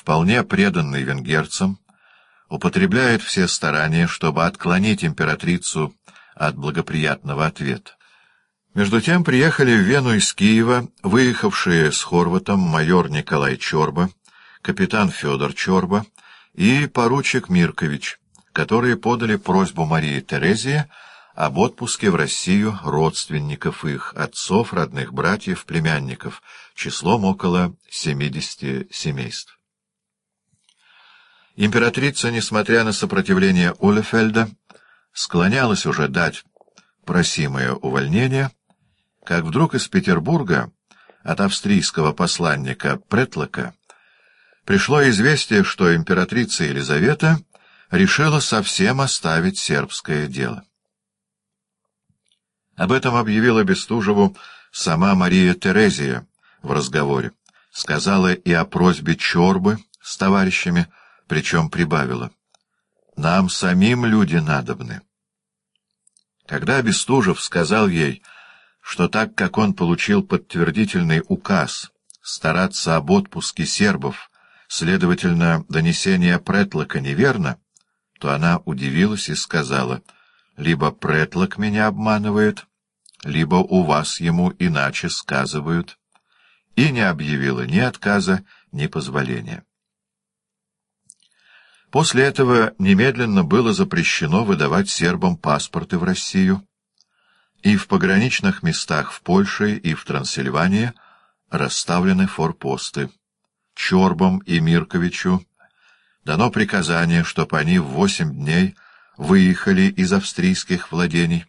вполне преданный венгерцам, употребляет все старания, чтобы отклонить императрицу от благоприятного ответа. Между тем приехали в Вену из Киева, выехавшие с Хорватом майор Николай Чорба, капитан Федор Чорба и поручик Миркович, которые подали просьбу Марии Терезии об отпуске в Россию родственников их, отцов, родных братьев, племянников, числом около 70 семейств. Императрица, несмотря на сопротивление Улефельда, склонялась уже дать просимое увольнение, как вдруг из Петербурга от австрийского посланника Претлока пришло известие, что императрица Елизавета решила совсем оставить сербское дело. Об этом объявила Бестужеву сама Мария Терезия в разговоре, сказала и о просьбе Чорбы с товарищами, причем прибавила. «Нам самим люди надобны». Когда Бестужев сказал ей, что так как он получил подтвердительный указ стараться об отпуске сербов, следовательно, донесение Претлока неверно, то она удивилась и сказала, «Либо Претлок меня обманывает, либо у вас ему иначе сказывают», и не объявила ни отказа, ни позволения. После этого немедленно было запрещено выдавать сербам паспорты в Россию, и в пограничных местах в Польше и в Трансильвании расставлены форпосты. Чорбам и Мирковичу дано приказание, чтобы они в восемь дней выехали из австрийских владений,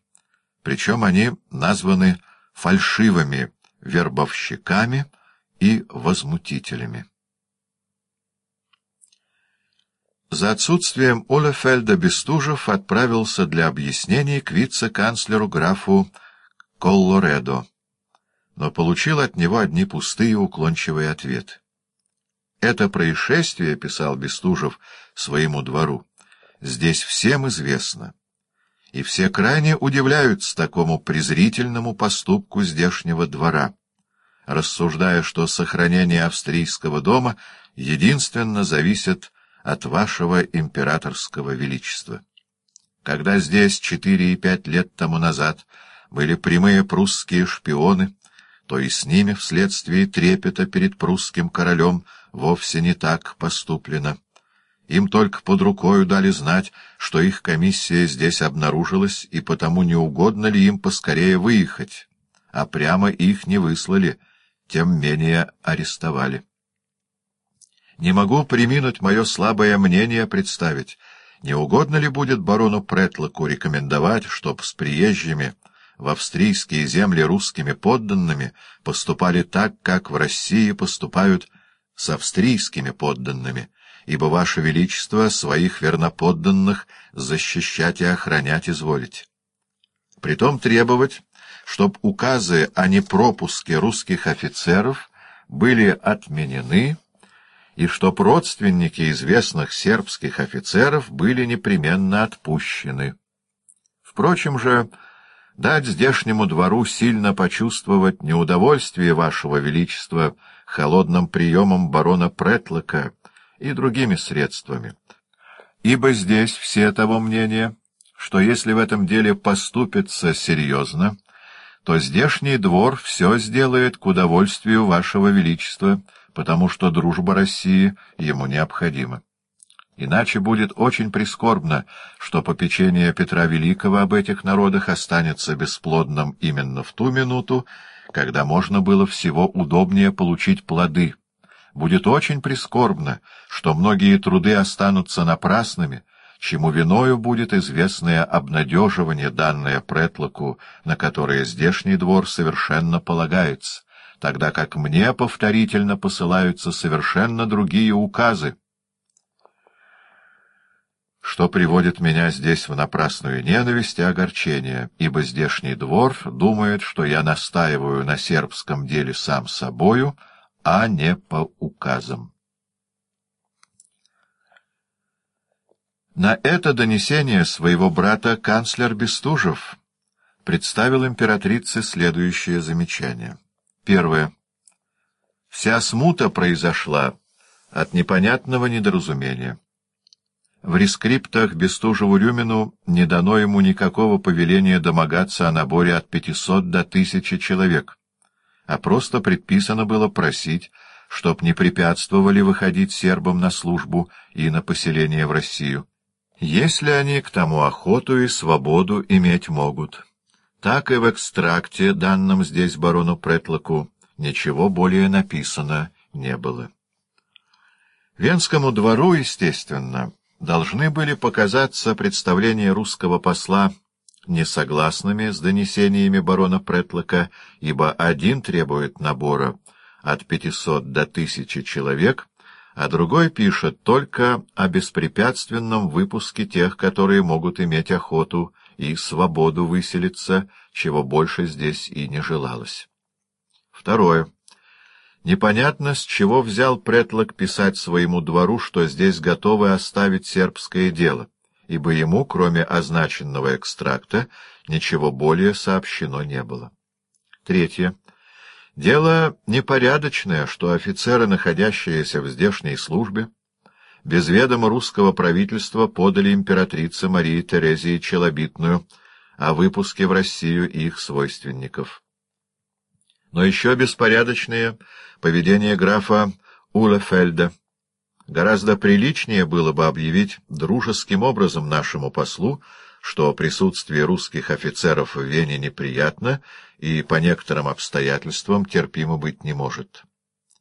причем они названы фальшивыми вербовщиками и возмутителями. За отсутствием Олефельда Бестужев отправился для объяснений к вице-канцлеру графу Коллоредо, но получил от него одни пустые уклончивые ответы. Это происшествие, — писал Бестужев своему двору, — здесь всем известно, и все крайне удивляются такому презрительному поступку здешнего двора, рассуждая, что сохранение австрийского дома единственно зависит от вашего императорского величества. Когда здесь четыре и пять лет тому назад были прямые прусские шпионы, то и с ними вследствие трепета перед прусским королем вовсе не так поступлено. Им только под рукою дали знать, что их комиссия здесь обнаружилась, и потому не угодно ли им поскорее выехать, а прямо их не выслали, тем менее арестовали. Не могу приминуть мое слабое мнение представить. Не угодно ли будет барону Претлоку рекомендовать, чтоб с приезжими в австрийские земли русскими подданными поступали так, как в России поступают с австрийскими подданными, ибо Ваше Величество своих верноподданных защищать и охранять изволить. Притом требовать, чтоб указы о непропуске русских офицеров были отменены, и чтоб родственники известных сербских офицеров были непременно отпущены. Впрочем же, дать здешнему двору сильно почувствовать неудовольствие вашего величества холодным приемом барона Претлока и другими средствами. Ибо здесь все того мнения, что если в этом деле поступится серьезно, то здешний двор все сделает к удовольствию вашего величества, потому что дружба России ему необходима. Иначе будет очень прискорбно, что попечение Петра Великого об этих народах останется бесплодным именно в ту минуту, когда можно было всего удобнее получить плоды. Будет очень прискорбно, что многие труды останутся напрасными, чему виною будет известное обнадеживание, данное Претлоку, на которое здешний двор совершенно полагается, тогда как мне повторительно посылаются совершенно другие указы, что приводит меня здесь в напрасную ненависть и огорчение, ибо здешний двор думает, что я настаиваю на сербском деле сам собою, а не по указам. На это донесение своего брата канцлер Бестужев представил императрице следующее замечание. Первое. Вся смута произошла от непонятного недоразумения. В рескриптах Бестужеву-Рюмину не дано ему никакого повеления домогаться о наборе от 500 до 1000 человек, а просто предписано было просить, чтоб не препятствовали выходить сербам на службу и на поселение в Россию, если они к тому охоту и свободу иметь могут. Так и в экстракте, данном здесь барону Претлоку, ничего более написано не было. Венскому двору, естественно, должны были показаться представления русского посла несогласными с донесениями барона Претлока, ибо один требует набора от пятисот до тысячи человек, а другой пишет только о беспрепятственном выпуске тех, которые могут иметь охоту и свободу выселиться, чего больше здесь и не желалось. Второе. Непонятно, с чего взял Претлок писать своему двору, что здесь готовы оставить сербское дело, ибо ему, кроме означенного экстракта, ничего более сообщено не было. Третье. Дело непорядочное, что офицеры, находящиеся в здешней службе, без ведома русского правительства подали императрице Марии Терезии Челобитную о выпуске в Россию их свойственников. Но еще беспорядочнее поведение графа Улефельда. Гораздо приличнее было бы объявить дружеским образом нашему послу, что присутствие русских офицеров в Вене неприятно и по некоторым обстоятельствам терпимо быть не может.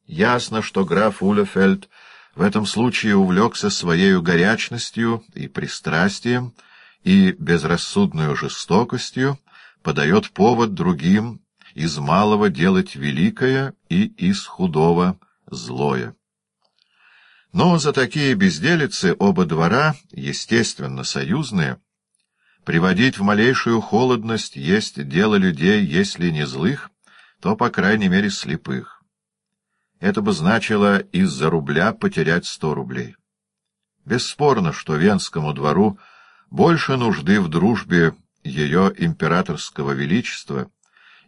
Ясно, что граф Улефельд в этом случае увлекся своей горячностью и пристрастием и безрассудную жестокостью, подает повод другим из малого делать великое и из худого злое. Но за такие безделицы оба двора, естественно, союзные, приводить в малейшую холодность есть дело людей, если не злых, то, по крайней мере, слепых. Это бы значило из-за рубля потерять сто рублей. Бесспорно, что Венскому двору больше нужды в дружбе ее императорского величества,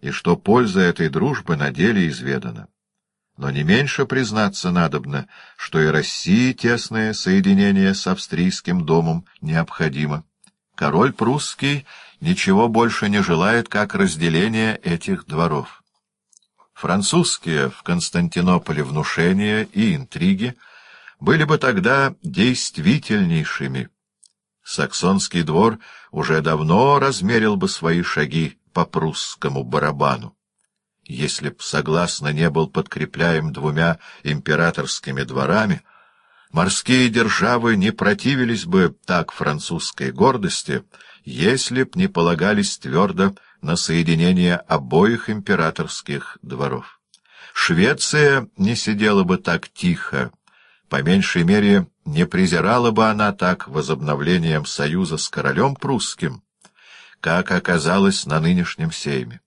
и что польза этой дружбы на деле изведана. Но не меньше признаться надобно, что и России тесное соединение с австрийским домом необходимо. Король прусский ничего больше не желает, как разделение этих дворов. Французские в Константинополе внушения и интриги были бы тогда действительнейшими, Саксонский двор уже давно размерил бы свои шаги по прусскому барабану. Если б согласно не был подкрепляем двумя императорскими дворами, морские державы не противились бы так французской гордости, если б не полагались твердо на соединение обоих императорских дворов. Швеция не сидела бы так тихо, по меньшей мере, не презирала бы она так возобновлением союза с королем прусским, как оказалось на нынешнем сейме.